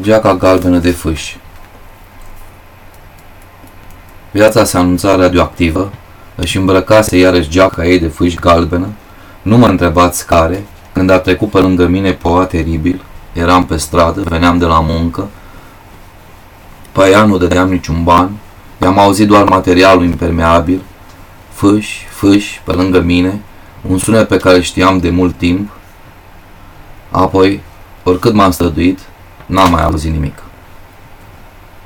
Geaca galbenă de fâși Viața se anunța radioactivă, își îmbrăcase iarăși geaca ei de fâși galbenă, nu mă întrebați care, când a trecut pe lângă mine poa teribil, eram pe stradă, veneam de la muncă, pe ea nu dădeam niciun ban, i-am auzit doar materialul impermeabil, fâși, fâși, pe lângă mine, un sunet pe care știam de mult timp, apoi, oricât m-am străduit, normal aos inimigos.